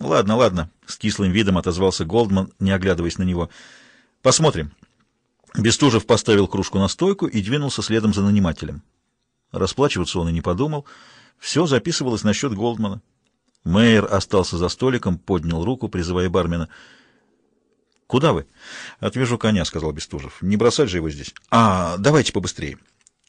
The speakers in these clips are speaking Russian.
Ладно, ладно, с кислым видом отозвался Голдман, не оглядываясь на него. Посмотрим. Бестужев поставил кружку на стойку и двинулся следом за нанимателем. Расплачиваться он и не подумал. Все записывалось на счет Голдмана. Мейер остался за столиком, поднял руку, призывая бармена. «Куда вы?» «Отвяжу коня», — сказал Бестужев. «Не бросать же его здесь». «А, давайте побыстрее».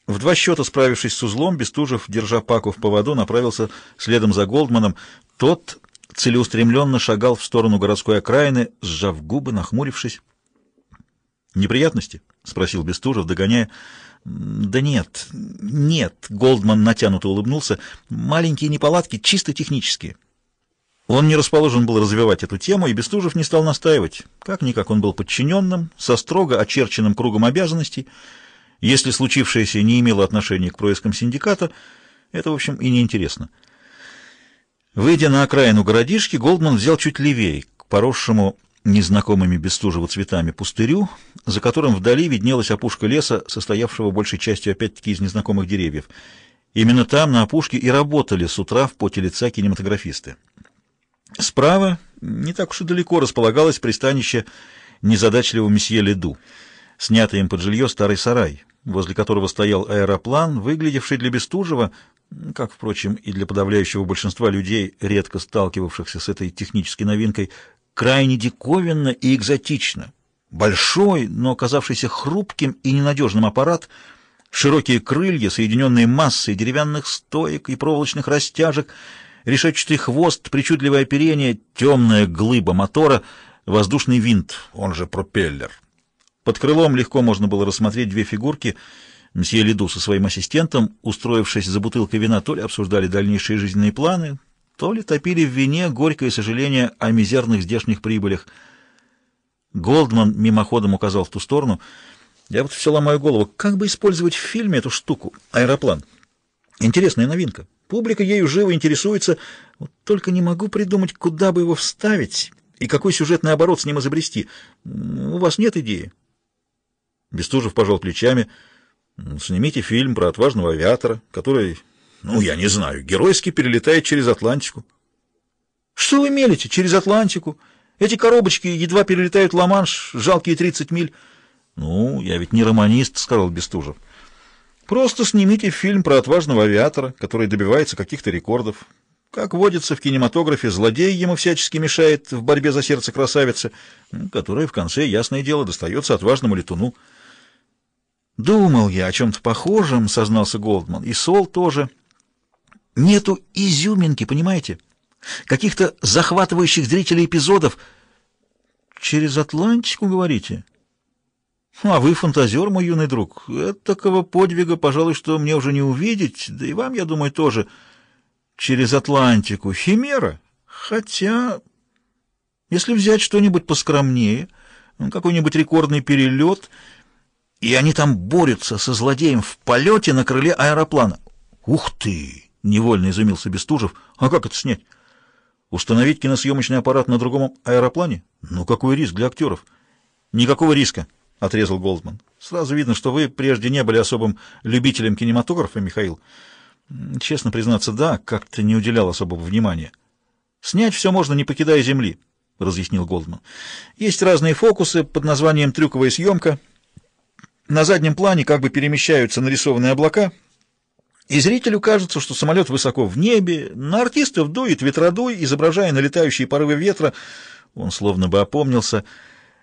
В два счета справившись с узлом, Бестужев, держа Паку в поводу, направился следом за Голдманом. Тот целеустремленно шагал в сторону городской окраины, сжав губы, нахмурившись. «Неприятности?» — спросил Бестужев, догоняя. «Да нет, нет», — Голдман натянуто улыбнулся. «Маленькие неполадки, чисто технические». Он не расположен был развивать эту тему, и Бестужев не стал настаивать. Как-никак он был подчиненным, со строго очерченным кругом обязанностей. Если случившееся не имело отношения к проискам синдиката, это, в общем, и не интересно. Выйдя на окраину городишки, Голдман взял чуть левее, к поросшему незнакомыми Бестужева цветами пустырю, за которым вдали виднелась опушка леса, состоявшего большей частью опять-таки из незнакомых деревьев. Именно там, на опушке, и работали с утра в поте лица кинематографисты. Справа, не так уж и далеко, располагалось пристанище незадачливого месье Леду, снятый им под жилье старый сарай, возле которого стоял аэроплан, выглядевший для Бестужева, как, впрочем, и для подавляющего большинства людей, редко сталкивавшихся с этой технической новинкой, крайне диковинно и экзотично. Большой, но оказавшийся хрупким и ненадежным аппарат, широкие крылья, соединенные массой деревянных стоек и проволочных растяжек, решетчатый хвост, причудливое оперение, темная глыба мотора, воздушный винт, он же пропеллер. Под крылом легко можно было рассмотреть две фигурки. Мсье Лиду со своим ассистентом, устроившись за бутылкой вина, то ли обсуждали дальнейшие жизненные планы, то ли топили в вине горькое сожаление о мизерных здешних прибылях. Голдман мимоходом указал в ту сторону. Я вот все ломаю голову, как бы использовать в фильме эту штуку, аэроплан. Интересная новинка. Публика ею живо интересуется. Вот только не могу придумать, куда бы его вставить и какой сюжетный оборот с ним изобрести. У вас нет идеи? Бестужев пожал плечами. Снимите фильм про отважного авиатора, который ну, я не знаю, геройски перелетает через Атлантику. Что вы мелите? Через Атлантику? Эти коробочки едва перелетают Ла-Манш, жалкие 30 миль. Ну, я ведь не романист, сказал Бестужев. Просто снимите фильм про отважного авиатора, который добивается каких-то рекордов. Как водится в кинематографе, злодей ему всячески мешает в борьбе за сердце красавицы, которая в конце, ясное дело, достается отважному летуну. «Думал я о чем-то похожем», — сознался Голдман, — «и Сол тоже». Нету изюминки, понимаете? Каких-то захватывающих зрителей эпизодов. Через Атлантику, говорите? А вы фантазер, мой юный друг. Такого подвига, пожалуй, что мне уже не увидеть, да и вам, я думаю, тоже. Через Атлантику. Химера. Хотя, если взять что-нибудь поскромнее, какой-нибудь рекордный перелет, и они там борются со злодеем в полете на крыле аэроплана. Ух ты! Невольно изумился Бестужев. А как это снять? Установить киносъемочный аппарат на другом аэроплане? Ну какой риск для актеров? Никакого риска, отрезал Голдман. Сразу видно, что вы прежде не были особым любителем кинематографа, Михаил. Честно признаться, да, как-то не уделял особого внимания. Снять все можно, не покидая земли, разъяснил Голдман. Есть разные фокусы под названием трюковая съемка. На заднем плане как бы перемещаются нарисованные облака — и зрителю кажется, что самолет высоко в небе, на артистов дует ветродуй, изображая налетающие порывы ветра. Он словно бы опомнился,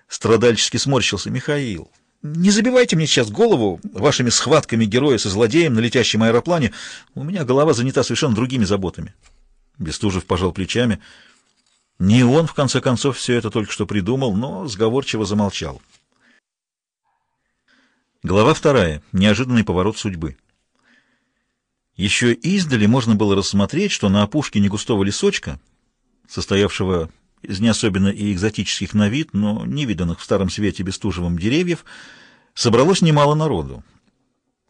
страдальчески сморщился. «Михаил, не забивайте мне сейчас голову вашими схватками героя со злодеем на летящем аэроплане. У меня голова занята совершенно другими заботами». Бестужев пожал плечами. Не он, в конце концов, все это только что придумал, но сговорчиво замолчал. Глава вторая. Неожиданный поворот судьбы. Еще издали можно было рассмотреть, что на опушке негустого лесочка, состоявшего из не особенно и экзотических на вид, но невиданных в старом свете бестужевым деревьев, собралось немало народу.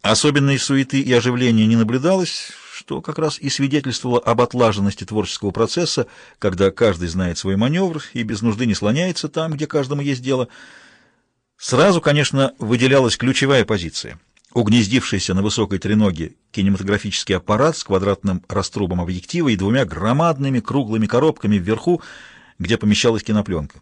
Особенной суеты и оживления не наблюдалось, что как раз и свидетельствовало об отлаженности творческого процесса, когда каждый знает свой маневр и без нужды не слоняется там, где каждому есть дело. Сразу, конечно, выделялась ключевая позиция — угнездившийся на высокой треноге кинематографический аппарат с квадратным раструбом объектива и двумя громадными круглыми коробками вверху, где помещалась кинопленка.